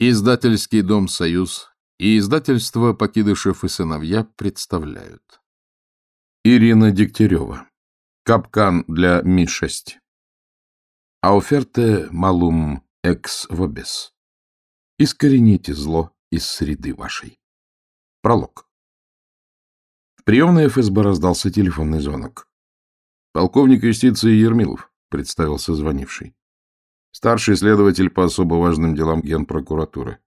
Издательский дом «Союз» и издательство «Покидышев и сыновья» представляют. Ирина Дегтярева. Капкан для Ми-6. Ауферте малум экс вобес. Искорените зло из среды вашей. Пролог. В приемной ФСБ раздался телефонный звонок. Полковник юстиции Ермилов, представился звонивший. Старший следователь по особо важным делам Генпрокуратуры.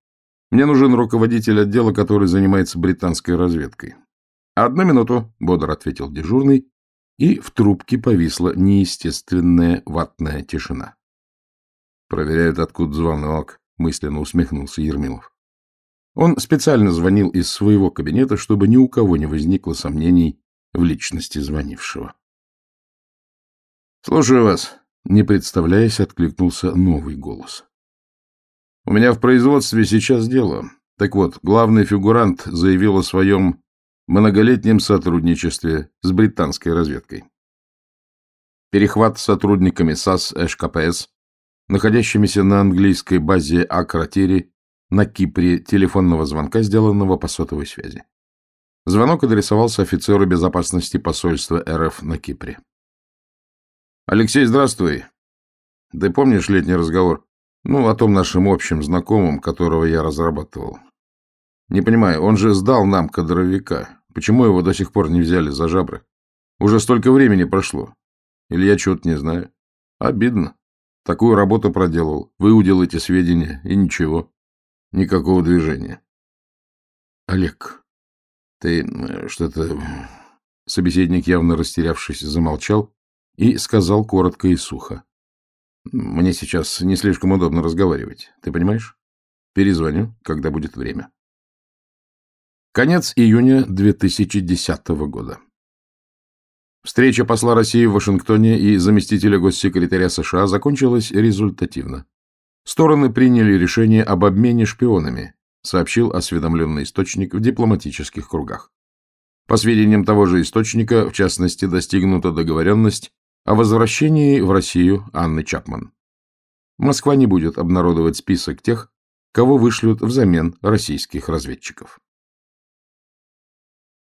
Мне нужен руководитель отдела, который занимается британской разведкой. Одну минуту, бодро ответил дежурный, и в трубке повисла неестественная ватная тишина. Проверяют, откуда звонок, мысленно усмехнулся Ермилов. Он специально звонил из своего кабинета, чтобы ни у кого не возникло сомнений в личности звонившего. — Слушаю вас, не представляясь, откликнулся новый голос. «У меня в производстве сейчас дело. Так вот, главный фигурант заявил о своем многолетнем сотрудничестве с британской разведкой. Перехват сотрудниками САС ШКПС, находящимися на английской базе Акротери на Кипре телефонного звонка, сделанного по сотовой связи. Звонок адресовался офицеру безопасности посольства РФ на Кипре. Алексей, здравствуй. Ты помнишь летний разговор? Ну, о том нашем общем знакомом, которого я разрабатывал. Не понимаю, он же сдал нам кадровика. Почему его до сих пор не взяли за жабры? Уже столько времени прошло. Или я чего-то не знаю. Обидно. Такую работу проделал, выудил эти сведения, и ничего. Никакого движения. Олег, ты э, что-то... Собеседник, явно растерявшись, замолчал, и сказал коротко и сухо. «Мне сейчас не слишком удобно разговаривать, ты понимаешь? Перезвоню, когда будет время». Конец июня 2010 года. Встреча посла России в Вашингтоне и заместителя госсекретаря США закончилась результативно. Стороны приняли решение об обмене шпионами, сообщил осведомленный источник в дипломатических кругах. По сведениям того же источника, в частности, достигнута договоренность о возвращении в Россию Анны Чапман. Москва не будет обнародовать список тех, кого вышлют взамен российских разведчиков.